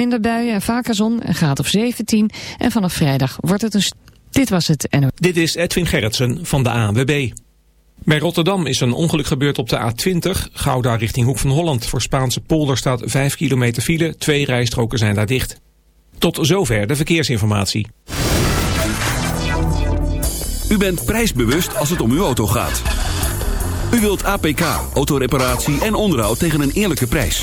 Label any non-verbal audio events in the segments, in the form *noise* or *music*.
minder buien en vaker zon, een graad of 17. En vanaf vrijdag wordt het een... Dit was het NO. Dit is Edwin Gerritsen van de ANWB. Bij Rotterdam is een ongeluk gebeurd op de A20, Gouda richting Hoek van Holland. Voor Spaanse polder staat 5 kilometer file, twee rijstroken zijn daar dicht. Tot zover de verkeersinformatie. U bent prijsbewust als het om uw auto gaat. U wilt APK, autoreparatie en onderhoud tegen een eerlijke prijs.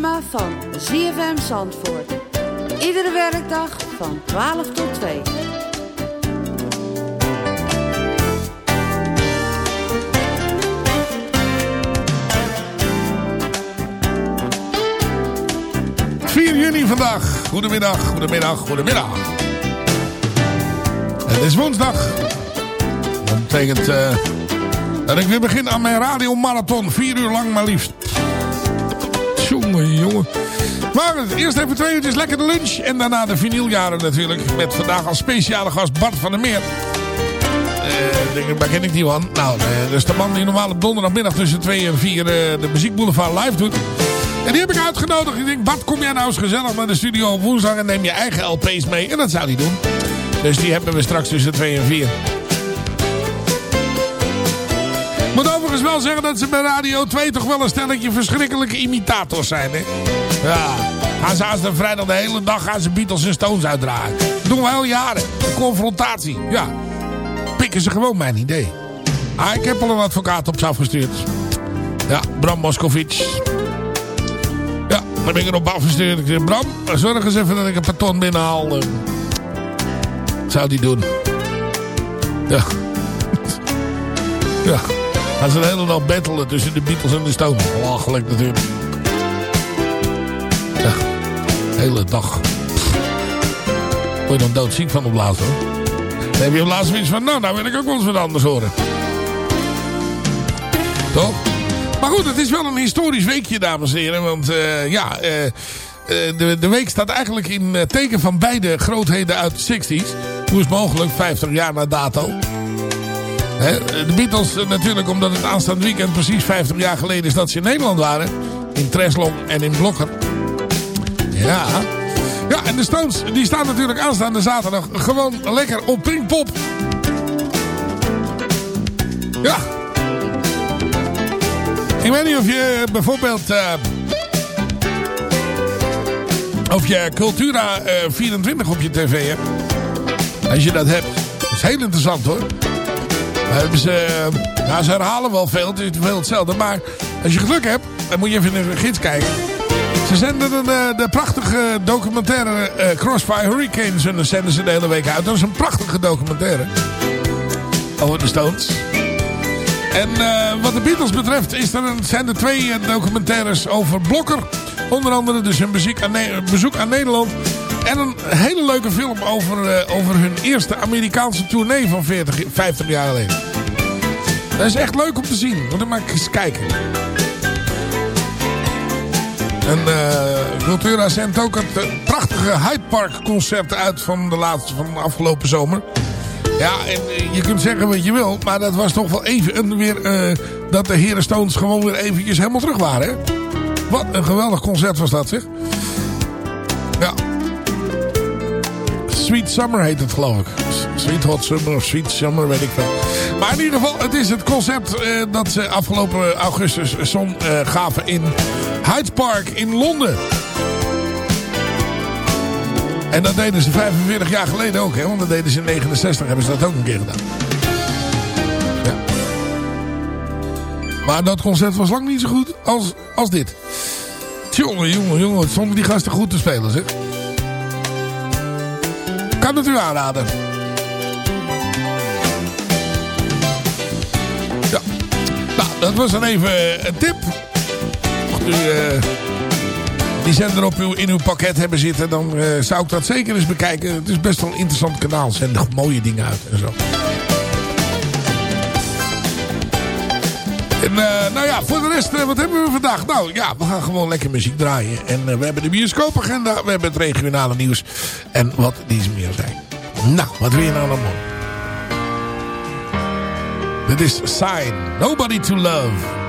Van ZFM Zandvoort. Iedere werkdag van 12 tot 2. Het 4 juni vandaag. Goedemiddag, goedemiddag, goedemiddag. Het is woensdag. Dat betekent eh, dat ik weer begin aan mijn radiomarathon. Vier uur lang maar liefst. Jongen. Maar eerst even twee uurtjes lekker de lunch. En daarna de vinyljaren natuurlijk. Met vandaag als speciale gast Bart van der Meer. Eh, denk, waar ken ik die man? Nou, eh, dat is de man die normaal op donderdagmiddag tussen 2 en 4 uh, de muziekboulevard live doet. En die heb ik uitgenodigd. Ik denk, Bart, kom jij nou eens gezellig naar de studio op woensdag en neem je eigen LP's mee. En dat zou hij doen. Dus die hebben we straks tussen 2 en 4. Overigens wel zeggen dat ze bij Radio 2 toch wel een stelletje verschrikkelijke imitators zijn. Hè? Ja, gaan ze aanstaande vrijdag de hele dag gaan ze Beatles en Stones uitdragen. Dat doen we al jaren. Confrontatie. Ja, pikken ze gewoon mijn idee. Ah, ik heb al een advocaat op ze afgestuurd. Ja, Bram Moskovic. Ja, dan ben ik erop afgestuurd. Ik zeg, Bram, zorg eens even dat ik een paton binnenhaal. Eh, Wat zou die doen? Ja. *laughs* ja. Gaan ze de hele dag battelen tussen de Beatles en de Stones. Lachelijk natuurlijk. Ja. Hele dag. Word je dan doodziek van op laatst hoor. Dan heb je op laatst iets van, nou, nou wil ik ook wel eens wat anders horen. Toch? Maar goed, het is wel een historisch weekje, dames en heren. Want uh, ja, uh, uh, de, de week staat eigenlijk in teken van beide grootheden uit de 60s. Hoe is mogelijk, 50 jaar na dato. De Beatles natuurlijk, omdat het aanstaand weekend precies 50 jaar geleden is dat ze in Nederland waren. In Treslong en in Blokker. Ja. Ja, en de Stones, die staan natuurlijk aanstaande zaterdag gewoon lekker op Pinkpop. Ja. Ik weet niet of je bijvoorbeeld... Uh... Of je Cultura eh, 24 op je tv hebt. Als je dat hebt. Dat is heel interessant hoor. Hebben ze, eh, nou, ze herhalen wel veel. Het is veel hetzelfde. Maar als je geluk hebt, dan moet je even in de gids kijken. Ze zenden de, de, de prachtige documentaire eh, Crossfire Hurricanes. En zenden ze de hele week uit. Dat is een prachtige documentaire. Over de Stones. En eh, wat de Beatles betreft is er een, zijn er twee eh, documentaires over Blokker. Onder andere dus een aan, bezoek aan Nederland. En een hele leuke film over, eh, over hun eerste Amerikaanse tournee van 40, 50 jaar geleden. Dat is echt leuk om te zien. Moet je maar eens kijken. En Cultura zendt ook het eh, prachtige Hyde Park concert uit van de laatste van de afgelopen zomer. Ja, en je kunt zeggen wat je wil, maar dat was toch wel even weer dat de Heren Stones gewoon weer eventjes helemaal terug waren. Hè? Wat een geweldig concert was dat, zeg. Ja. Sweet Summer heet het, geloof ik. Sweet Hot Summer of Sweet Summer, weet ik wel. Maar in ieder geval, het is het concept eh, dat ze afgelopen augustus zon eh, gaven in Hyde Park in Londen. En dat deden ze 45 jaar geleden ook, hè? Want dat deden ze in 69, hebben ze dat ook een keer gedaan. Ja. Maar dat concert was lang niet zo goed als, als dit. Jongen, jongen, jongen, wat stonden die gasten goed te spelen, zeg. Kan het u aanraden. Ja. Nou, dat was dan even eh, een tip. Mocht u eh, die zender op uw, in uw pakket hebben zitten, dan eh, zou ik dat zeker eens bekijken. Het is best wel een interessant kanaal. Ze zenden mooie dingen uit en zo. En eh, nou ja, voor de rest, eh, wat hebben we vandaag? Nou ja, we gaan gewoon lekker muziek draaien. En eh, we hebben de bioscoopagenda, we hebben het regionale nieuws. En wat die meer zijn. Nou, wat wil je nou mooi? Dit is Sign, Nobody to Love.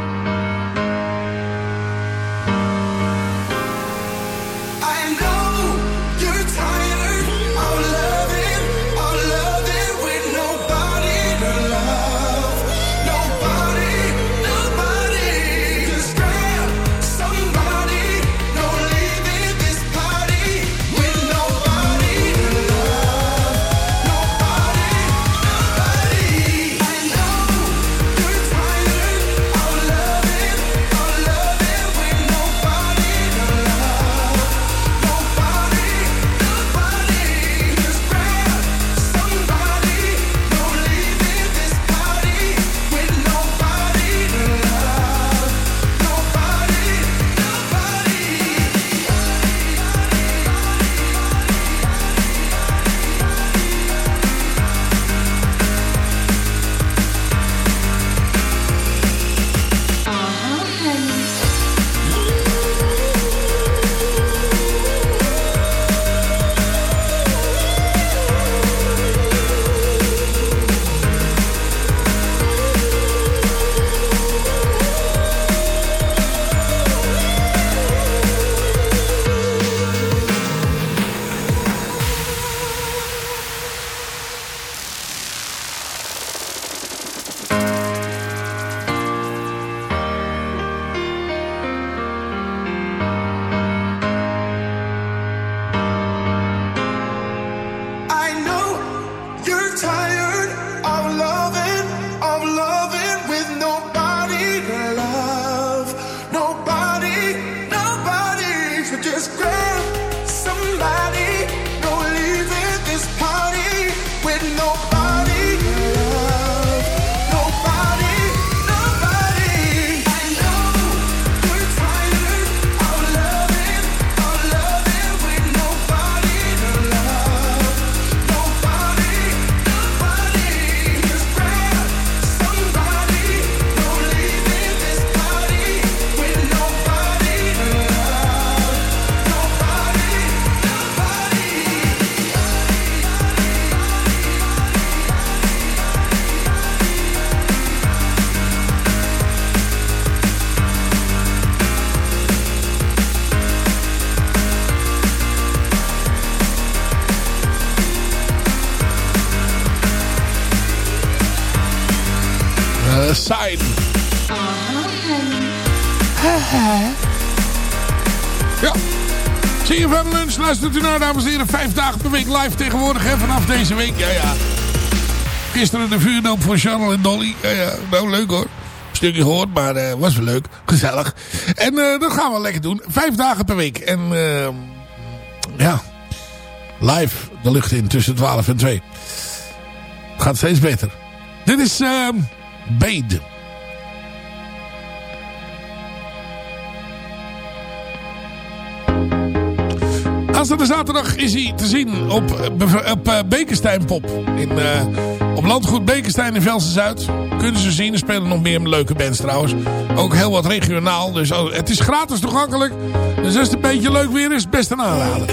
Lunch luistert u naar, dames en heren. Vijf dagen per week live tegenwoordig, hè, vanaf deze week. Ja, ja. Gisteren de vuurdoop voor Charles en Dolly. Ja, ja. Nou, leuk hoor. Stukje gehoord, maar eh, was wel leuk. Gezellig. En eh, dat gaan we lekker doen. Vijf dagen per week. En eh, ja, live de lucht in tussen 12 en 2. Het gaat steeds beter. Dit is uh, Bade. Aanstaande zaterdag is hij te zien op, op Pop. In, uh, op Landgoed Bekenstein in Velsen-Zuid. Kunnen ze zien. Er spelen nog meer leuke bands trouwens. Ook heel wat regionaal. Dus oh, het is gratis toegankelijk. Dus als het een beetje leuk weer is, best een aanrader.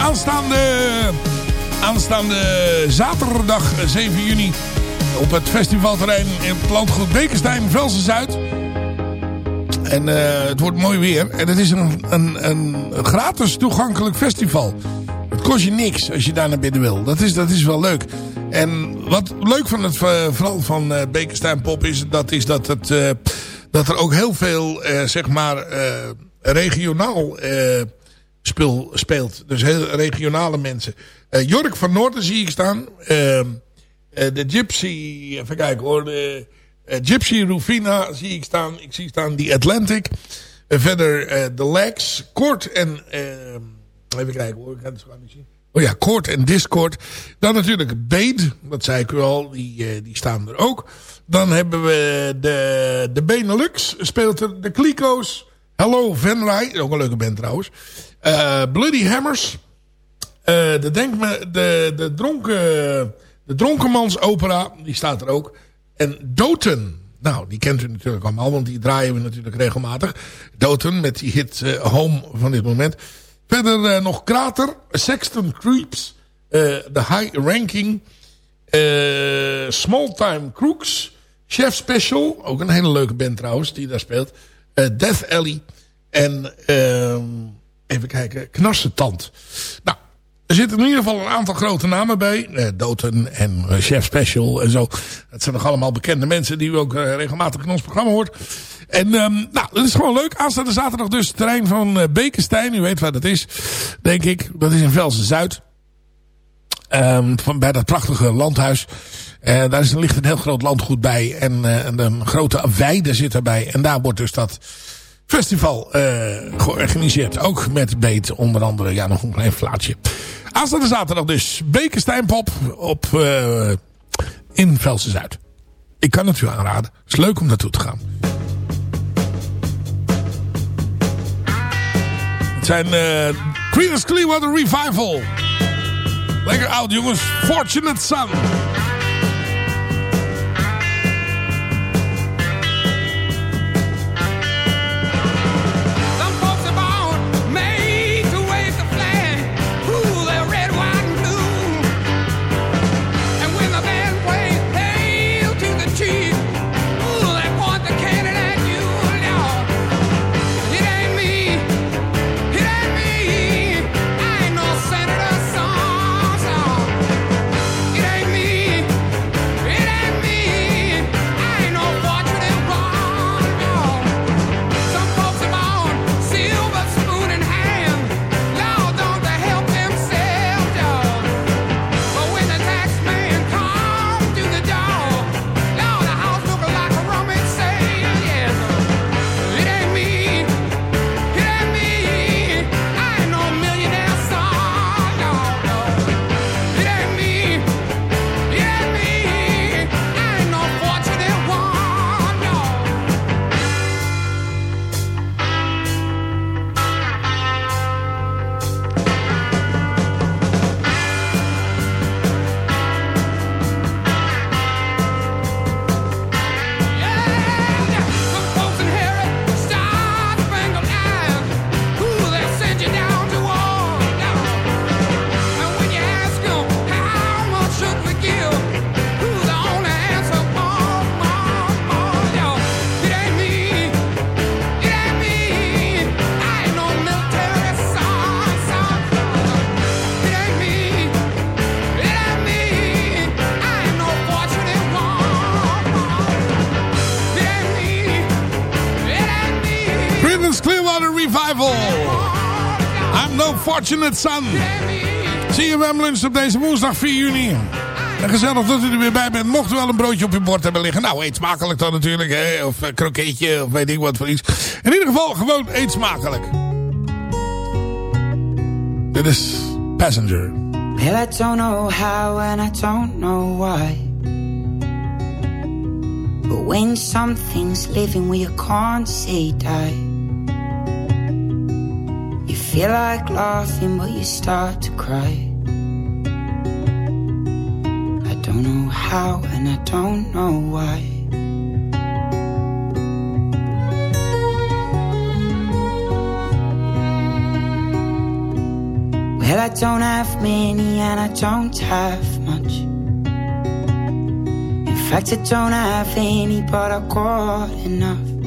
Aanstaande, aanstaande zaterdag 7 juni op het festivalterrein in het landgoed Bekenstein, Velsen-Zuid. En uh, het wordt mooi weer. En het is een, een, een gratis toegankelijk festival. Het kost je niks als je daar naar binnen wil. Dat is, dat is wel leuk. En wat leuk van het uh, vooral van uh, Bekenstein Pop is, dat, is dat, het, dat er ook heel veel zeg maar regionaal speel, speelt. Dus heel regionale mensen. Uh, Jork van Noorden zie ik staan. Uh, uh, de Gypsy, even kijken hoor. De, Gypsy Rufina zie ik staan. Ik zie staan die Atlantic. verder de Legs, Kort en... even kijken hoor, ik ga het zo niet zien. Oh ja, Court en Discord. Dan natuurlijk Bade, dat zei ik u al, die, die staan er ook. Dan hebben we de, de Benelux, speelt er de Clico's. Hello Venray, ook een leuke band trouwens. Uh, Bloody Hammers. Uh, de, denk de, de, dronken, De Dronkenmansopera, die staat er ook. En Doten, nou, die kent u natuurlijk allemaal, want die draaien we natuurlijk regelmatig. Doten met die hit eh, Home van dit moment. Verder eh, nog Krater, Sexton Creeps, eh, The High Ranking, eh, Small Time Crooks, Chef Special, ook een hele leuke band trouwens, die daar speelt. eh, Death Alley en ehm, even kijken, Knarsetand. Nou, er zitten in ieder geval een aantal grote namen bij. Eh, Doten en eh, Chef Special en zo. Dat zijn nog allemaal bekende mensen die u ook eh, regelmatig in ons programma hoort. En ehm, nou, dat is gewoon leuk. Aanstaande zaterdag dus terrein van eh, Bekenstein. U weet waar dat is, denk ik. Dat is in Velsen-Zuid. Ehm, van, bij dat prachtige landhuis. Daar is, ligt een heel groot landgoed bij. En, en een grote weide zit erbij. En daar wordt dus dat festival eh, georganiseerd. Ook met beet onder andere. Ja, nog een klein flaatje. Aanstaande zaterdag dus. Bekensteinpop op, eh, in Velsen-Zuid. Ik kan het u aanraden. Het is leuk om naartoe te gaan. Het zijn uh, Creedence Clearwater Revival. Lekker oud jongens. Fortunate Son. Fortunate son. Zie je hem lunch op deze woensdag 4 juni. En gezellig dat u er weer bij bent. Mocht u wel een broodje op uw bord hebben liggen. Nou, eet smakelijk dan natuurlijk. Hè? Of een kroketje of weet ik wat voor iets. In ieder geval gewoon eet smakelijk. Dit is Passenger. I don't know how and I don't know why. But when something's living where you can't say die, feel like laughing, but you start to cry. I don't know how and I don't know why. Well, I don't have many and I don't have much. In fact, I don't have any, but I've got enough.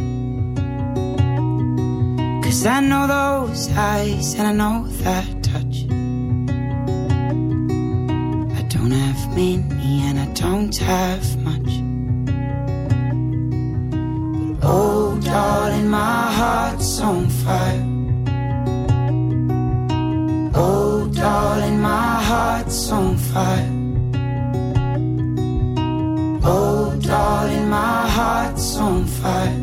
Cause I know those eyes and I know that touch. I don't have many and I don't have much. But oh, darling, my heart's on fire. Oh, darling, my heart's on fire. Oh, darling, my heart's on fire.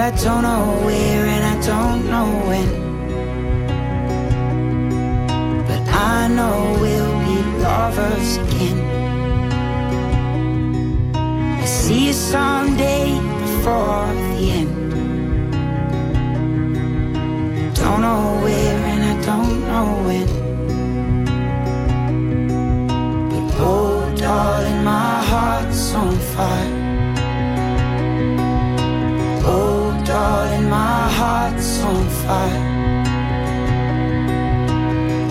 I don't know where and I don't know when. But I know we'll be lovers again. I see you someday before the end. Don't know where and I don't know when. But oh, darling, my heart's on fire. Oh. Darling, my heart's on fire.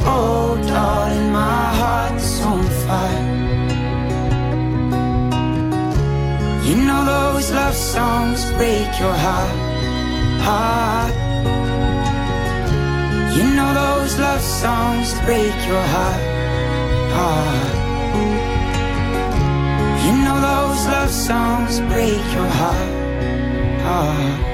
Oh, darling, my heart's on fire. You know those love songs break your heart, heart. You know those love songs break your heart, heart. You know those love songs break your heart, heart.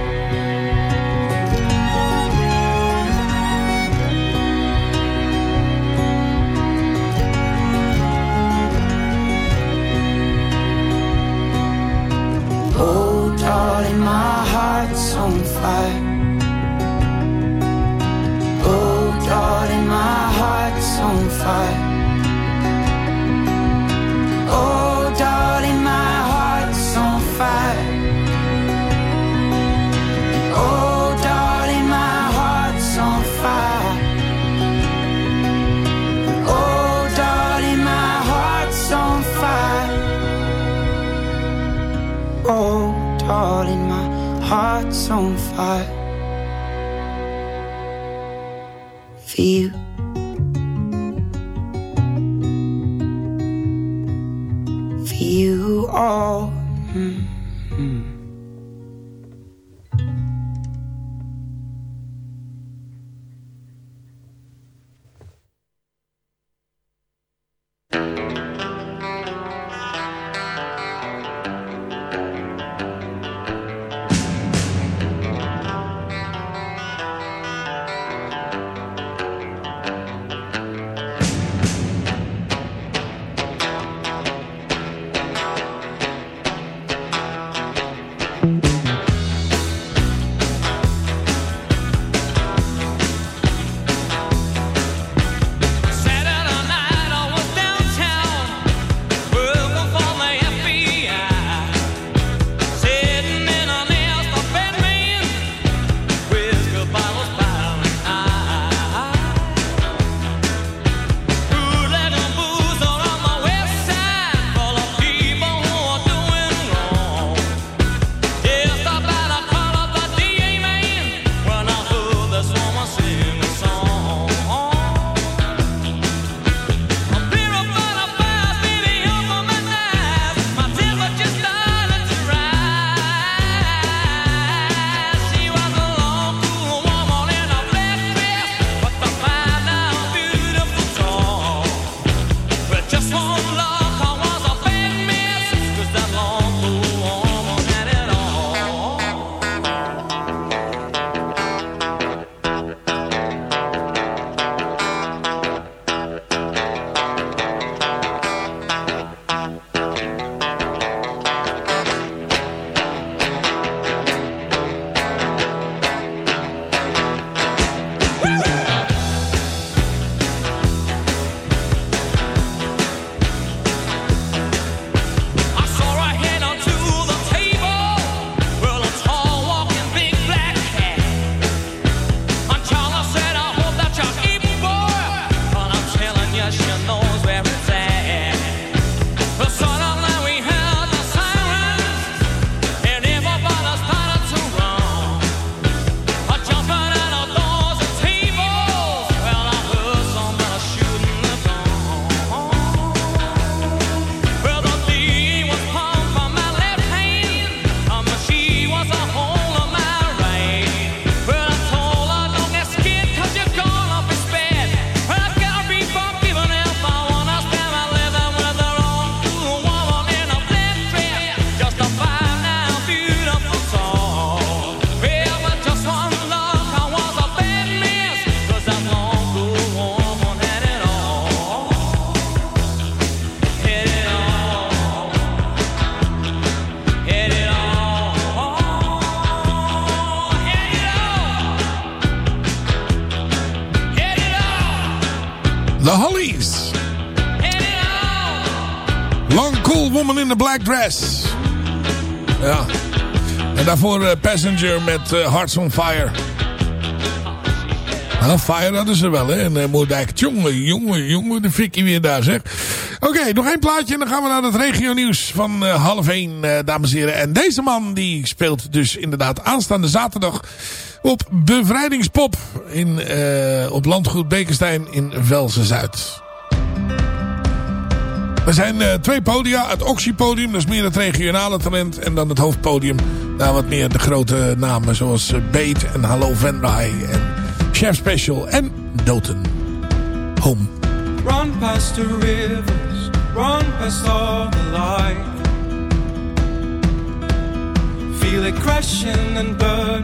Black Dress. Ja. En daarvoor uh, Passenger met eh, Hearts on Fire. Nou, fire hadden ze wel, hè. En uh, eh, Moerdijk, jongen, jongen, jongen, de fikkie weer daar, zeg. Oké, nog één plaatje en dan gaan we naar het regionieuws van half één dames en heren. En deze man, die speelt dus inderdaad aanstaande zaterdag op Bevrijdingspop in, op Landgoed Bekenstein in Velsen-Zuid. Er zijn uh, twee podia. Het Oxypodium, dat is meer het regionale talent. En dan het hoofdpodium, daar wat meer de grote namen. Zoals uh, Beet en Hallo Vendai en Chef Special en Doten. Home. Run past the rivers, run past all the light. Feel it crashing and burning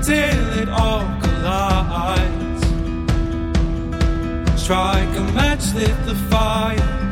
till it all collides. Strike a match, lit the fire.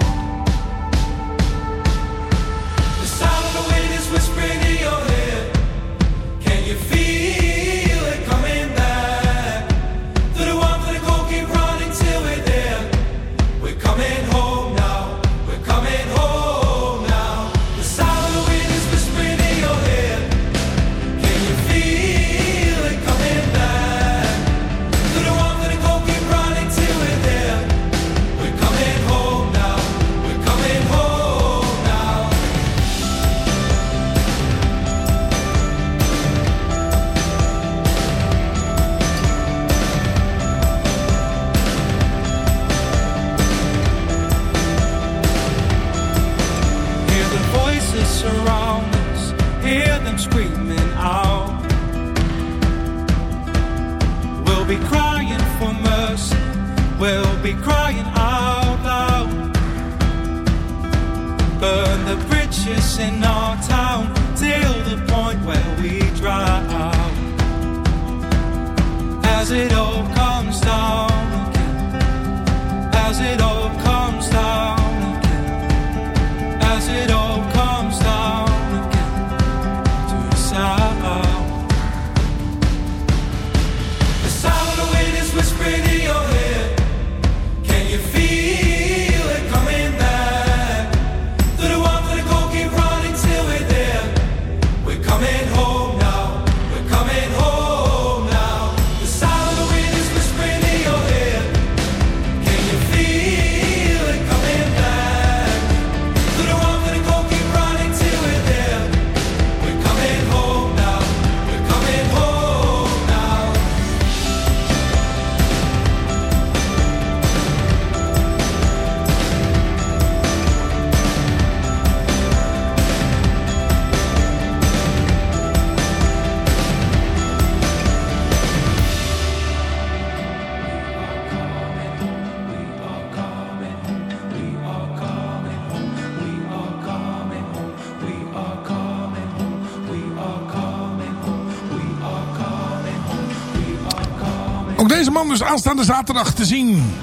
deze man dus aanstaande zaterdag te zien.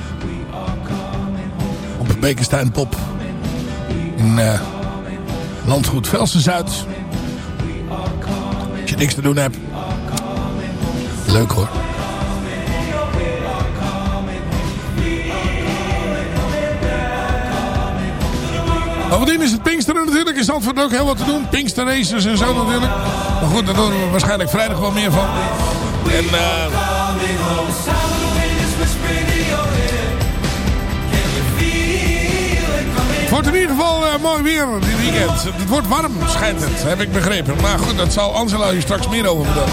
Op het Bekenstein Pop. In eh, Landgoed Velsen-Zuid. Als je niks te doen hebt. Leuk hoor. Bovendien is het Pinksteren natuurlijk. In Zandvoort ook heel wat te doen. Pinkster races en zo natuurlijk. Maar goed, daar doen we waarschijnlijk vrijdag wel meer van. En eh... Het wordt in ieder geval eh, mooi weer dit weekend. Het wordt warm, schijnt het. Heb ik begrepen. Maar goed, dat zal Angela je straks meer over vertellen.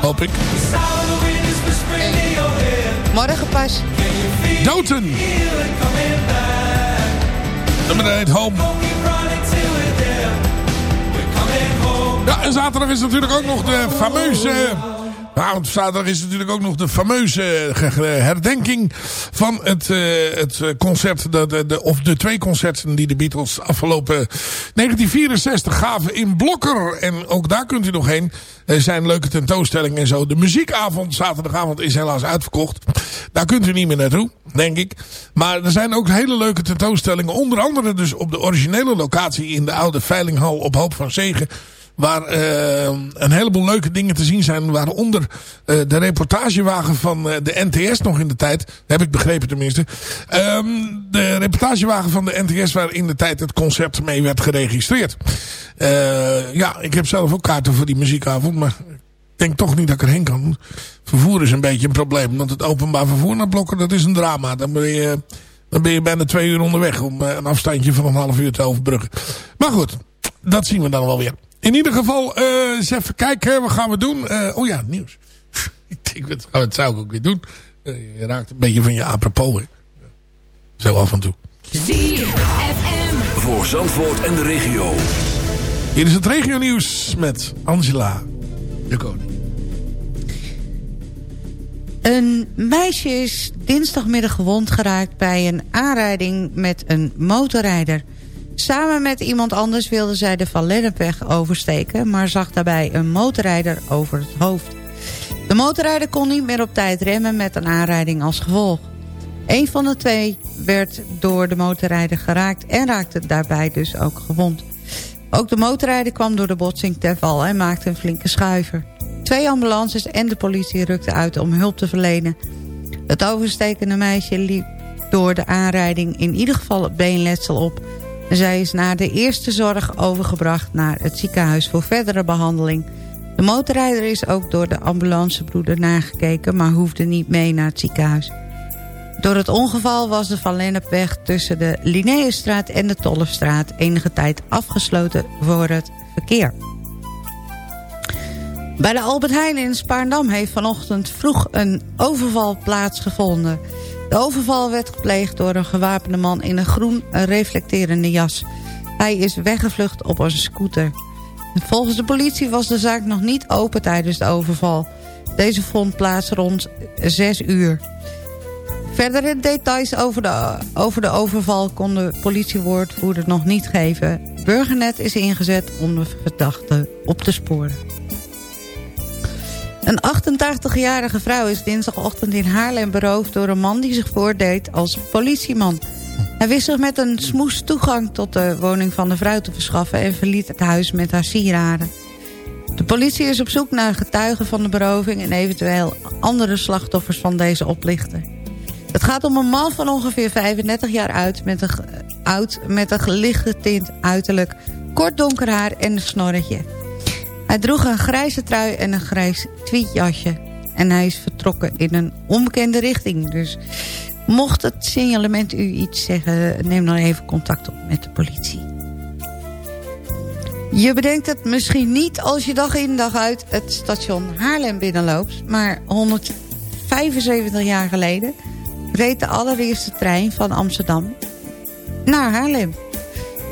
Hoop ik. Morgen pas. Doten. Nummer heet Home. Ja, en zaterdag is natuurlijk ook nog de fameuze... Nou, want zaterdag is natuurlijk ook nog de fameuze eh, herdenking van het, uh, het concert, de, of de twee concerten die de Beatles afgelopen 1964 gaven in Blokker. En ook daar kunt u nog heen. Er zijn leuke tentoonstellingen en zo. De muziekavond, zaterdagavond, is helaas uitverkocht. Daar kunt u niet meer naartoe, denk ik. Maar er zijn ook hele leuke tentoonstellingen. Onder andere dus op de originele locatie in de oude Veilinghal op Hoop van Zegen Waar eh, een heleboel leuke dingen te zien zijn. Waaronder eh, de reportagewagen van eh, de NTS nog in de tijd. Heb ik begrepen tenminste. Ehm, de reportagewagen van de NTS waar in de tijd het concert mee werd geregistreerd. Ja, ik heb zelf ook kaarten voor die muziekavond. Maar ik denk toch niet dat ik erheen kan. Vervoer is een beetje een probleem. Want het openbaar vervoer naar Blokken, dat is een drama. Dan ben je, dan ben je bijna twee uur onderweg om een afstandje van een half uur te overbruggen. Maar goed, dat zien we dan wel weer. In ieder geval, eh, eens even kijken. Wat gaan we doen? Eh, oh ja, nieuws. *laughs* ik denk, wat, wat zou ik ook weer doen? Eh, je raakt een beetje van je apropos. Hè? Zo af en toe. Voor Zandvoort en de regio. Hier is het regionieuws met Angela de Koning. Een meisje is dinsdagmiddag gewond geraakt bij een aanrijding met een motorrijder. Samen met iemand anders wilde zij de Van Lennepweg oversteken... maar zag daarbij een motorrijder over het hoofd. De motorrijder kon niet meer op tijd remmen met een aanrijding als gevolg. Een van de twee werd door de motorrijder geraakt en raakte daarbij dus ook gewond. Ook de motorrijder kwam door de botsing ter val en maakte een flinke schuiver. Twee ambulances en de politie rukten uit om hulp te verlenen. Het overstekende meisje liep door de aanrijding in ieder geval het beenletsel op. Zij is na de eerste zorg overgebracht naar het ziekenhuis voor verdere behandeling. De motorrijder is ook door de ambulancebroeder nagekeken... maar hoefde niet mee naar het ziekenhuis. Door het ongeval was de Van Lennepweg tussen de Linnaeusstraat en de Tollefstraat... enige tijd afgesloten voor het verkeer. Bij de Albert Heijn in Spaarndam heeft vanochtend vroeg een overval plaatsgevonden. De overval werd gepleegd door een gewapende man in een groen reflecterende jas. Hij is weggevlucht op een scooter. Volgens de politie was de zaak nog niet open tijdens de overval. Deze vond plaats rond 6 uur. Verdere details over de, over de overval kon de politiewoordvoerder nog niet geven. Burgernet is ingezet om de verdachte op te sporen. Een 88-jarige vrouw is dinsdagochtend in Haarlem beroofd... door een man die zich voordeed als politieman. Hij wist zich met een smoes toegang tot de woning van de vrouw te verschaffen... en verliet het huis met haar sieraden. De politie is op zoek naar getuigen van de beroving... en eventueel andere slachtoffers van deze oplichter. Het gaat om een man van ongeveer 35 jaar oud... met een, oud, met een lichtgetint uiterlijk, kort donker haar en een snorretje... Hij droeg een grijze trui en een grijs tweetjasje. En hij is vertrokken in een onbekende richting. Dus mocht het signalement u iets zeggen... neem dan even contact op met de politie. Je bedenkt het misschien niet als je dag in dag uit... het station Haarlem binnenloopt. Maar 175 jaar geleden... reed de allereerste trein van Amsterdam naar Haarlem.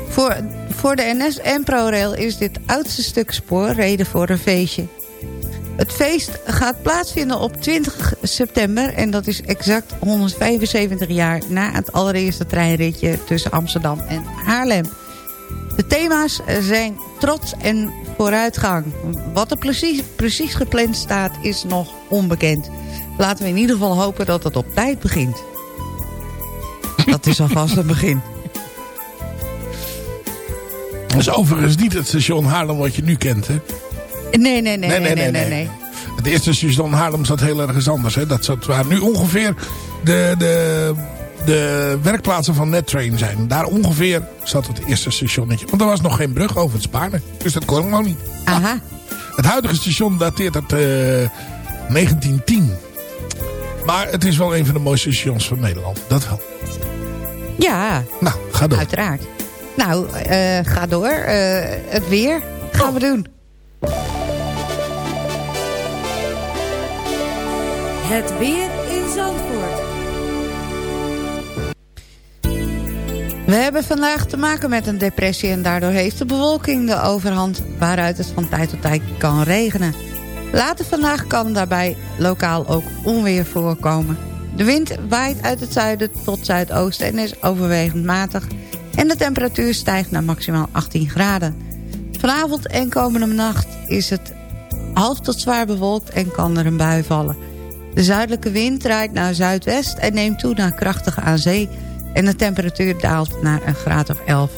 Voor, voor de NS en ProRail is dit oudste stuk spoor reden voor een feestje. Het feest gaat plaatsvinden op 20 september... en dat is exact 175 jaar na het allereerste treinritje... tussen Amsterdam en Haarlem. De thema's zijn trots en vooruitgang. Wat er precies, precies gepland staat is nog onbekend. Laten we in ieder geval hopen dat het op tijd begint. Dat is alvast een begin. Dat is overigens niet het station Haarlem wat je nu kent, hè? Nee, nee, nee, nee, nee, nee. nee, Het eerste station Haarlem zat heel ergens anders. Hè? Dat zat waar nu ongeveer de, de, de werkplaatsen van NetTrain zijn. Daar ongeveer zat het eerste stationnetje. Want er was nog geen brug over het Spaarne. Dus dat kon gewoon niet. Aha. Het huidige station dateert uit eh, 1910. Maar het is wel een van de mooiste stations van Nederland. Dat wel. Ja, Nou, ga door. uiteraard. Nou, eh, ga door. Eh, het weer gaan we doen. Het weer in Zandvoort. We hebben vandaag te maken met een depressie... en daardoor heeft de bewolking de overhand... waaruit het van tijd tot tijd kan regenen. Later vandaag kan daarbij lokaal ook onweer voorkomen. De wind waait uit het zuiden tot zuidoosten en is overwegend matig... en de temperatuur stijgt naar maximaal 18 graden. Vanavond en komende nacht is het half tot zwaar bewolkt en kan er een bui vallen. De zuidelijke wind draait naar zuidwest en neemt toe naar krachtige aan zee... en de temperatuur daalt naar een graad of 11.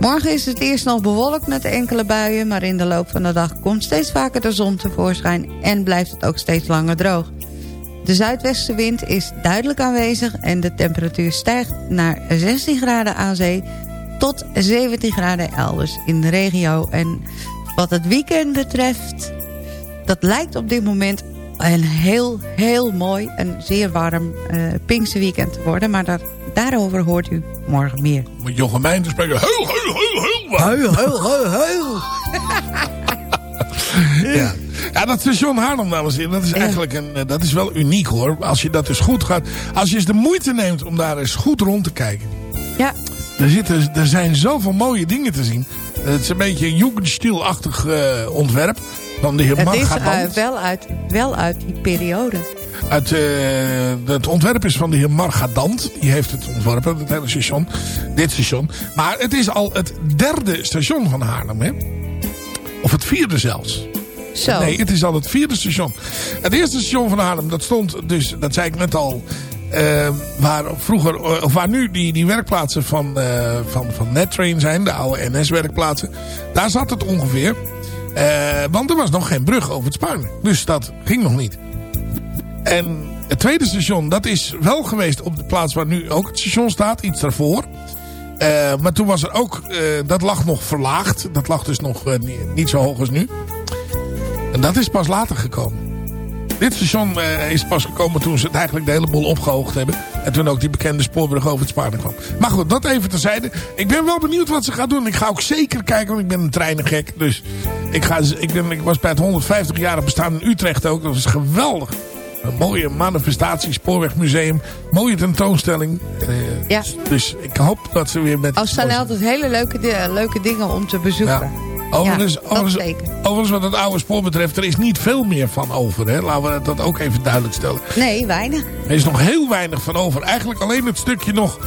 Morgen is het eerst nog bewolkt met enkele buien... maar in de loop van de dag komt steeds vaker de zon tevoorschijn... en blijft het ook steeds langer droog. De zuidwestenwind is duidelijk aanwezig... en de temperatuur stijgt naar 16 graden aan zee... tot 17 graden elders in de regio. En wat het weekend betreft... dat lijkt op dit moment een heel, heel mooi... en zeer warm uh, Pinkse weekend te worden... maar daar, daarover hoort u morgen meer. Met Jochem Mijn te spreken. Heel, heel, heel, heel warm. Heel, heel, heel, heel. Ja. Ja, dat station Haarlem, dames en heren, dat is eigenlijk een, eh, dat is wel uniek hoor. Als je dat dus goed gaat, als je eens de moeite neemt om daar eens goed rond te kijken. Ja. Er, zitten, er zijn zoveel mooie dingen te zien. Het is een beetje een Jugendstil-achtig uh, ontwerp van de heer Het is uh, wel, uit, wel uit die periode. Uit, uh, het ontwerp is van de heer Margadant. Die heeft het ontworpen, het hele station. Dit station. Maar het is al het derde station van Haarlem, hè? Of het vierde zelfs. Nee, het is al het vierde station. Het eerste station van Haarlem, dat stond dus, dat zei ik net al... Uh, waar vroeger, of waar nu die, die werkplaatsen van, uh, van, van NetTrain zijn, de oude NS-werkplaatsen. Daar zat het ongeveer. Want er was nog geen brug over het Spuin. Dus dat ging nog niet. En het tweede station, dat is wel geweest op de plaats waar nu ook het station staat. Iets daarvoor. Maar toen was er ook, dat lag nog verlaagd. Dat lag dus nog niet zo hoog als nu. En dat is pas later gekomen. Dit station is pas gekomen toen ze het eigenlijk de hele boel opgehoogd hebben. En toen ook die bekende spoorbrug over het Spaarne kwam. Maar goed, dat even terzijde. Ik ben wel benieuwd wat ze gaat doen. Ik ga ook zeker kijken, want ik ben een treinengek. Dus ik, ga, ik, ben, ik was bij het 150-jarig bestaan in Utrecht ook. Dat was geweldig. Een mooie manifestatie, spoorwegmuseum. Mooie tentoonstelling. Uh, ja. Dus ik hoop dat ze weer met... Als zijn altijd hele leuke, leuke dingen om te bezoeken. Ja. Overigens, ja, overigens, overigens wat het oude spoor betreft, er is niet veel meer van over. Hè? Laten we dat ook even duidelijk stellen. Nee, weinig. Er is nog heel weinig van over. Eigenlijk alleen het stukje nog,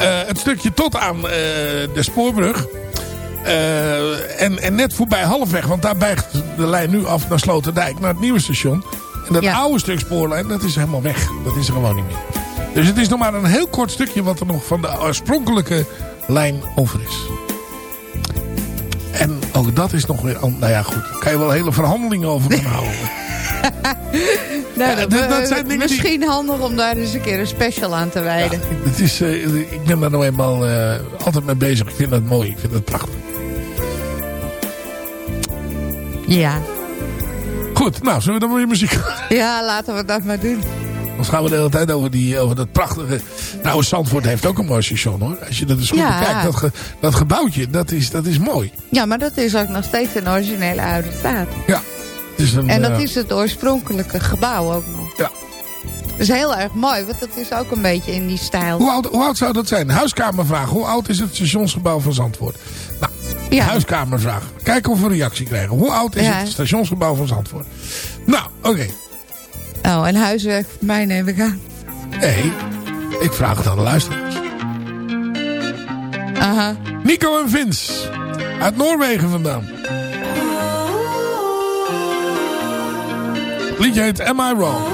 uh, het stukje tot aan uh, de spoorbrug. Uh, en, en net voorbij halfweg, want daar bijgt de lijn nu af naar Sloterdijk, naar het nieuwe station. En dat Ja. oude stuk spoorlijn, dat is helemaal weg. Dat is er gewoon niet meer. Dus het is nog maar een heel kort stukje wat er nog van de oorspronkelijke lijn over is. En ook dat is nog weer... Nou ja, goed. Daar kan je wel hele verhandelingen over gaan *laughs* houden. Nou, Ja, dat, dat- dat eh, zijn dingen die- misschien handig om daar eens een keer een special aan te wijden. Het is, eh, ik ben daar nou eenmaal eh, altijd mee bezig. Ik vind dat mooi. Ik vind dat prachtig. Ja. Goed, nou, zullen we dan weer muziek Ja, laten we dat maar doen. Dan gaan we de hele tijd over, die, over dat prachtige... Nou, Zandvoort heeft ook een mooi station, hoor. Als je dat eens goed Ja. bekijkt. Dat, ge- dat gebouwtje, dat is, dat is mooi. Ja, maar dat is ook nog steeds een originele oude staat. Ja. Het is een, En dat eh, is het oorspronkelijke gebouw ook nog. Ja. Dat is heel erg mooi, want dat is ook een beetje in die stijl. Hoe oud, hoe oud zou dat zijn? Huiskamervraag. Hoe oud is het stationsgebouw van Zandvoort? Nou, Ja. huiskamervraag. Kijken of we een reactie krijgen. Hoe oud is Ja. het stationsgebouw van Zandvoort? Nou, oké. Oh, en huiswerk voor mij neem ik aan. Nee, ik vraag het aan de luisteraars. Aha. Nico en Vince. Uit Noorwegen vandaan. Het liedje heet Am I Wrong?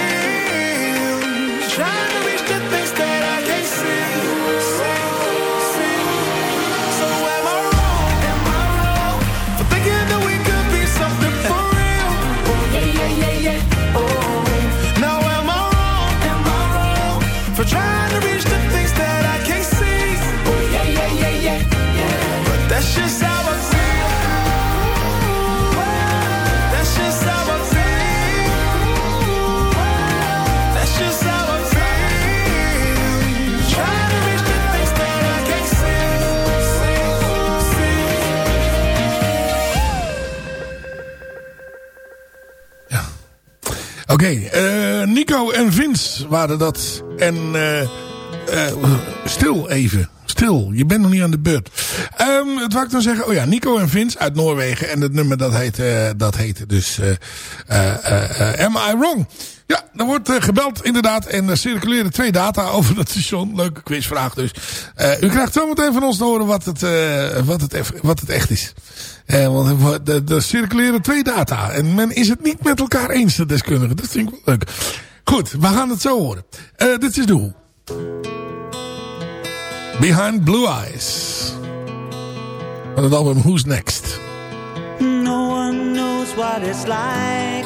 Oké, eh, Nico en Vince waren dat. En eh, eh, stil even. Stil, je bent nog niet aan de beurt. Ehm het wou ik dan zeggen, oh ja, Nico en Vince uit Noorwegen. En het nummer dat heet, dat heet dus Am I Wrong? Ja, er wordt eh, gebeld inderdaad. En er circuleren twee data over het station. Leuke quizvraag dus. Eh, u krijgt zometeen van ons te horen wat het, eh, wat het, wat het echt is. Eh, want er- er- er circuleren twee data. En men is het niet met elkaar eens, de deskundigen. Dat vind ik wel leuk. Goed, we gaan het zo horen. Eh, dit is de Who. Behind Blue Eyes. Van het album Who's Next. No one knows what it's like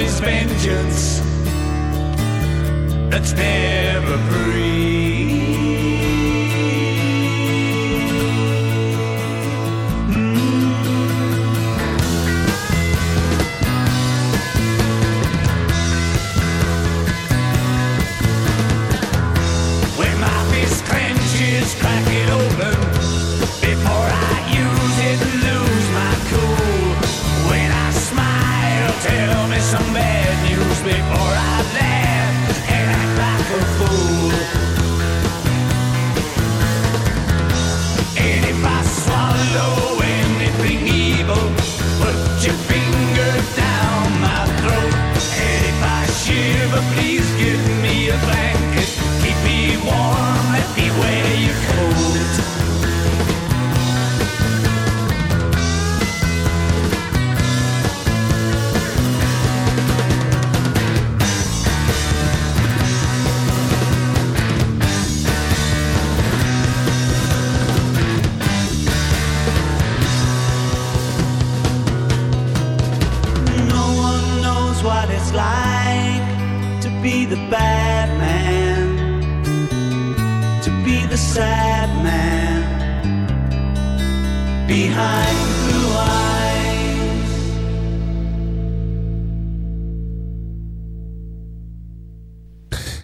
love is vengeance that's never free.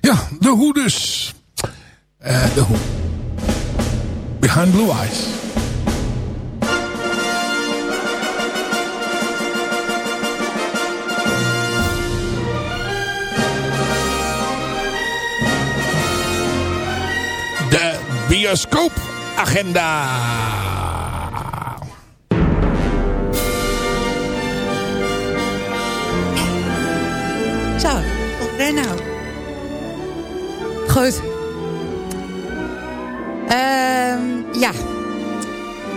Ja, de Hoe dus. Eh, de Hoe. Behind Blue Eyes. De bioscoopagenda. Zo, ben nou? Goed. Ehm, ja.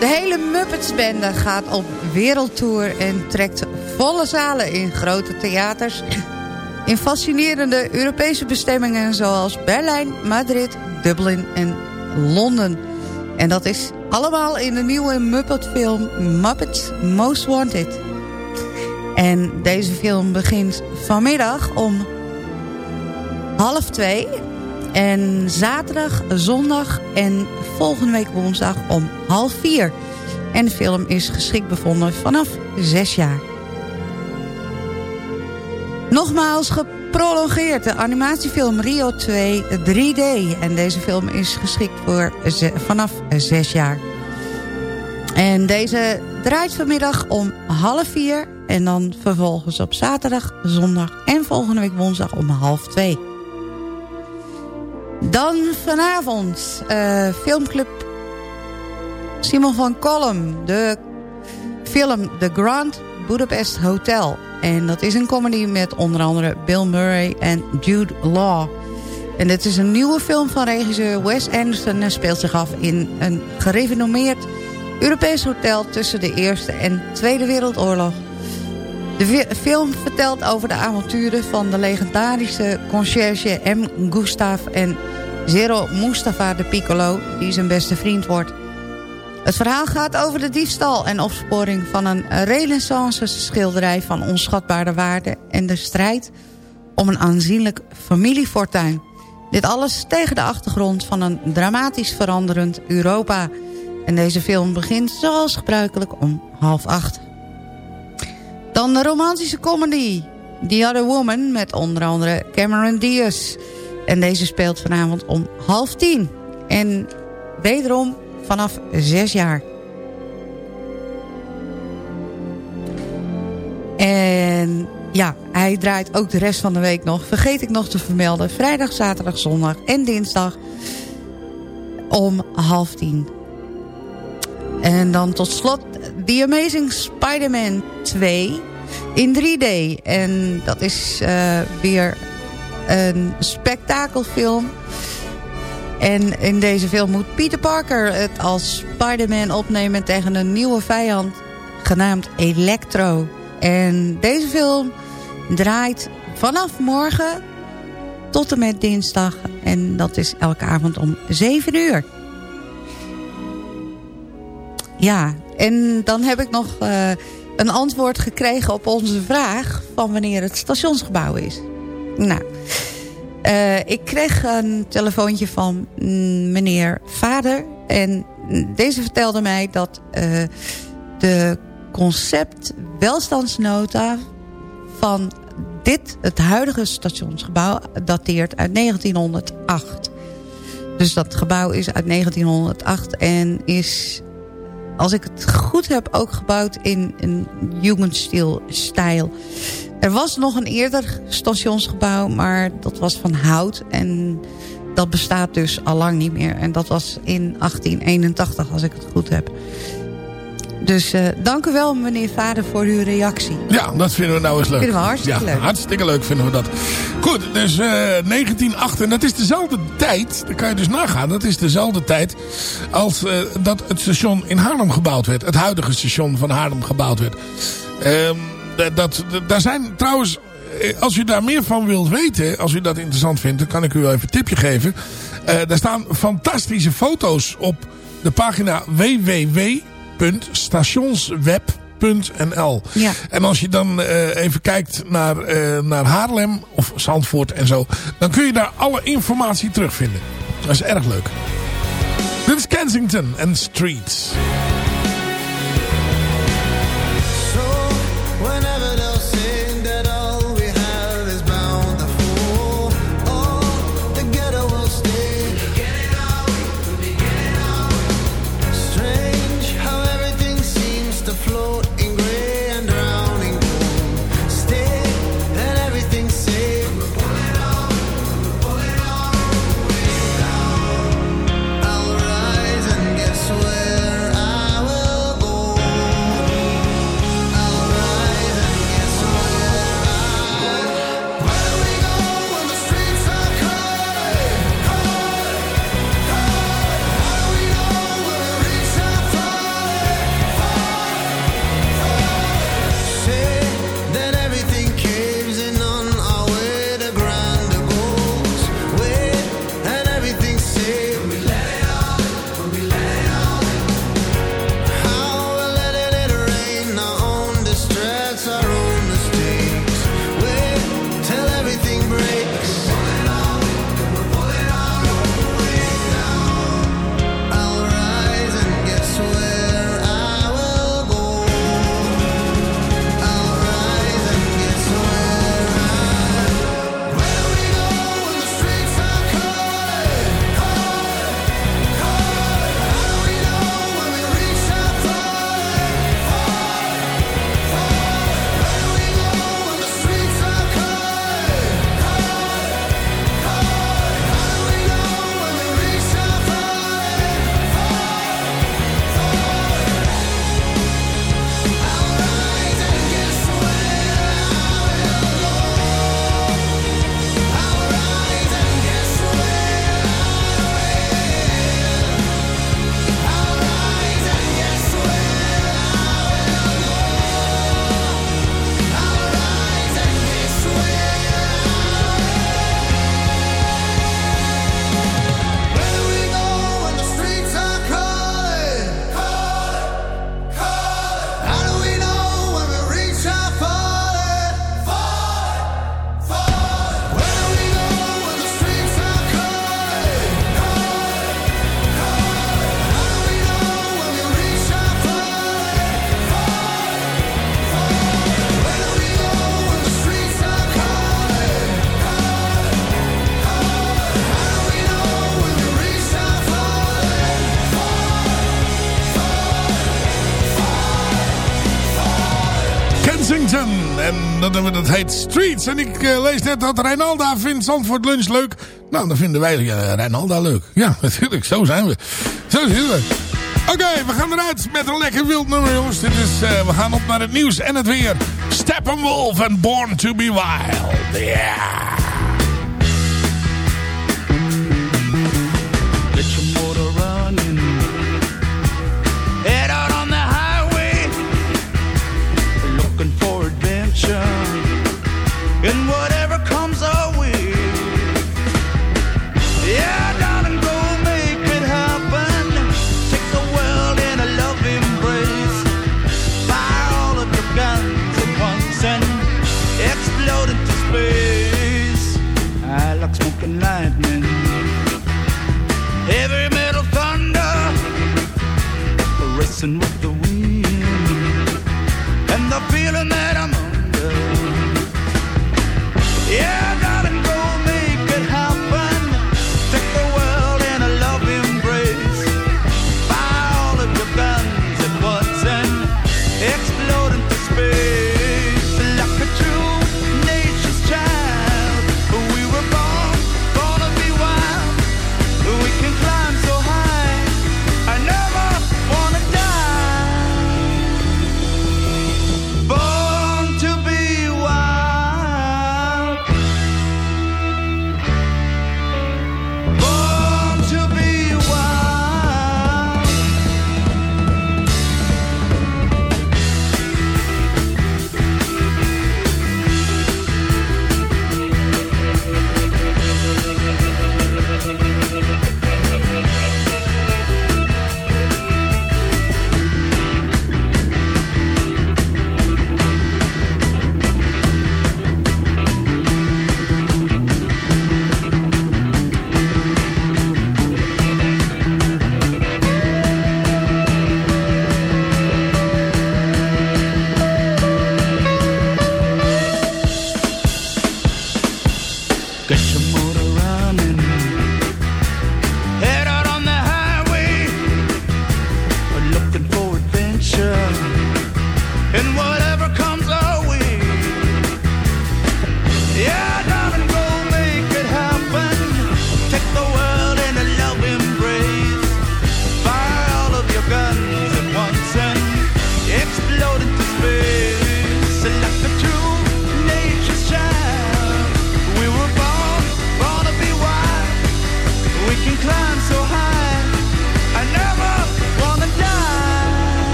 De hele Muppets-bende gaat op wereldtour en trekt volle zalen in grote theaters. In fascinerende Europese bestemmingen zoals Berlijn, Madrid, Dublin en Londen. En dat is allemaal in de nieuwe Muppet-film Muppets Most Wanted. En deze film begint vanmiddag om half twee. En zaterdag, zondag en volgende week woensdag om half vier. En de film is geschikt bevonden vanaf zes jaar. Nogmaals geprolongeerd de animatiefilm Rio 2 3D. En deze film is geschikt voor vanaf zes jaar. En deze draait vanmiddag om half vier. En dan vervolgens op zaterdag, zondag en volgende week woensdag om half twee. Dan vanavond eh, filmclub Simon van Kolm. De film The Grand Budapest Hotel. En dat is een comedy met onder andere Bill Murray en Jude Law. En dit is een nieuwe film van regisseur Wes Anderson... en speelt zich af in een gerenommeerd Europees hotel... tussen de Eerste en Tweede Wereldoorlog. De film vertelt over de avonturen van de legendarische conciërge M. Gustav... en Zero Mustafa de Piccolo, die zijn beste vriend wordt. Het verhaal gaat over de diefstal en opsporing van een renaissance schilderij van onschatbare waarde... en de strijd om een aanzienlijk familiefortuin. Dit alles tegen de achtergrond van een dramatisch veranderend Europa. En deze film begint zoals gebruikelijk om half acht. Dan de romantische comedy The Other Woman met onder andere Cameron Diaz. En deze speelt vanavond om half tien. En wederom vanaf zes jaar. En ja, hij draait ook de rest van de week nog. Vergeet ik nog te vermelden. Vrijdag, zaterdag, zondag en dinsdag om half tien. En dan tot slot The Amazing Spider-Man 2 in 3D. En dat is eh, weer een spektakelfilm. En in deze film moet Peter Parker het als Spider-Man opnemen tegen een nieuwe vijand genaamd Electro. En deze film draait vanaf morgen tot en met dinsdag. En dat is elke avond om 7 uur. Ja, en dan heb ik nog uh, een antwoord gekregen op onze vraag... van wanneer het stationsgebouw is. Nou, uh, ik kreeg een telefoontje van mm, meneer Vader. En deze vertelde mij dat uh, de concept welstandsnota van dit, het huidige stationsgebouw, dateert uit 1908. Dus dat gebouw is uit 1908 en is, als ik het goed heb, ook gebouwd in een Jugendstil-stijl. Er was nog een eerder stationsgebouw, maar dat was van hout. En dat bestaat dus al lang niet meer. En dat was in 1881, als ik het goed heb. Dus eh, dank u wel, meneer Vader, voor uw reactie. Ja, dat vinden we nou eens leuk. Vinden we hartstikke ja, leuk. hartstikke leuk vinden we dat. Goed, dus eh 1908, en dat is dezelfde tijd, dan kan je dus nagaan, dat is dezelfde tijd als eh, dat het station in Haarlem gebouwd werd. Het huidige station van Haarlem gebouwd werd. Ehm, dat, dat, daar zijn trouwens, als u daar meer van wilt weten, als u dat interessant vindt, dan kan ik u wel even een tipje geven. Eh daar staan fantastische foto's op de pagina www.stationsweb.nl. Ja. En als je dan eh, even kijkt naar, eh, naar Haarlem of Zandvoort en zo, dan kun je daar alle informatie terugvinden. Dat is erg leuk. Dit is Kensington en Streets. Streets. En ik eh, lees net dat Reinalda vindt Zandvoort Lunch leuk. Nou, dan vinden wij uh, Reinalda leuk. Ja, *laughs* natuurlijk. Zo zijn we. Zo zijn we. Oké, we gaan eruit met een lekker wild nummer, jongens. Dit is, eh, we gaan op naar het nieuws en het weer. Steppenwolf en Born to be Wild. Yeah.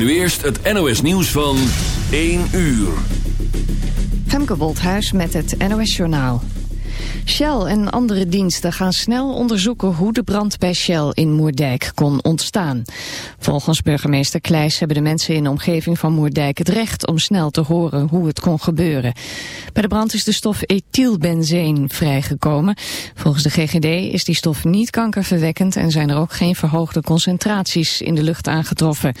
Nu eerst het NOS nieuws van 1 uur. Femke Wolthuis met het NOS Journaal. Shell en andere diensten gaan snel onderzoeken hoe de brand bij Shell in Moerdijk kon ontstaan. Volgens burgemeester Kleijs hebben de mensen in de omgeving van Moerdijk het recht om snel te horen hoe het kon gebeuren. Bij de brand is de stof ethylbenzeen vrijgekomen. Volgens de GGD is die stof niet kankerverwekkend en zijn er ook geen verhoogde concentraties in de lucht aangetroffen.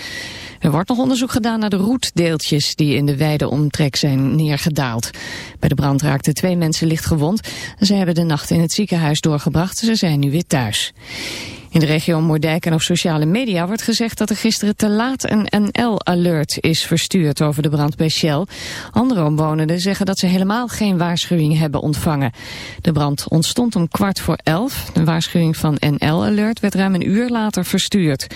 Er wordt nog onderzoek gedaan naar de roetdeeltjes die in de wijde omtrek zijn neergedaald. Bij de brand raakten twee mensen licht gewond. Ze hebben de nacht in het ziekenhuis doorgebracht. Ze zijn nu weer thuis. In de regio Moerdijk en op sociale media wordt gezegd dat er gisteren te laat een NL-alert is verstuurd over de brand bij Shell. Andere omwonenden zeggen dat ze helemaal geen waarschuwing hebben ontvangen. De brand ontstond om kwart voor elf. De waarschuwing van NL-alert werd ruim een uur later verstuurd.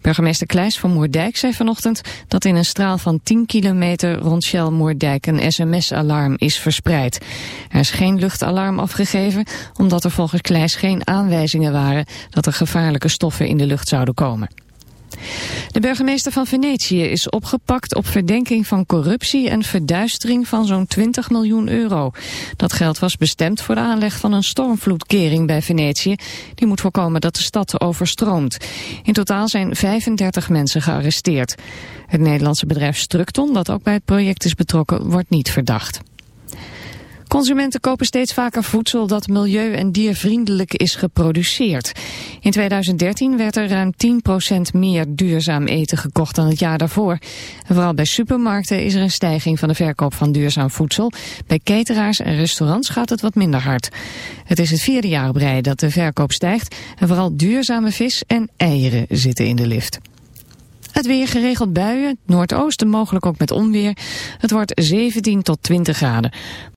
Burgemeester Kleijs van Moerdijk zei vanochtend dat in een straal van 10 kilometer rond Shell Moerdijk een sms-alarm is verspreid. Er is geen luchtalarm afgegeven omdat er volgens Kleijs geen aanwijzingen waren dat er stoffen in de lucht zouden komen. De burgemeester van Venetië is opgepakt op verdenking van corruptie en verduistering van zo'n 20 miljoen euro. Dat geld was bestemd voor de aanleg van een stormvloedkering bij Venetië. Die moet voorkomen dat de stad overstroomt. In totaal zijn 35 mensen gearresteerd. Het Nederlandse bedrijf Structon, dat ook bij het project is betrokken, wordt niet verdacht. Consumenten kopen steeds vaker voedsel dat milieu- en diervriendelijk is geproduceerd. In 2013 werd er ruim 10% meer duurzaam eten gekocht dan het jaar daarvoor. Vooral bij supermarkten is er een stijging van de verkoop van duurzaam voedsel. Bij cateraars en restaurants gaat het wat minder hard. Het is het vierde jaar op rij dat de verkoop stijgt. En vooral duurzame vis en eieren zitten in de lift. Het weer geregeld buien, noordoosten mogelijk ook met onweer. Het wordt 17 tot 20 graden.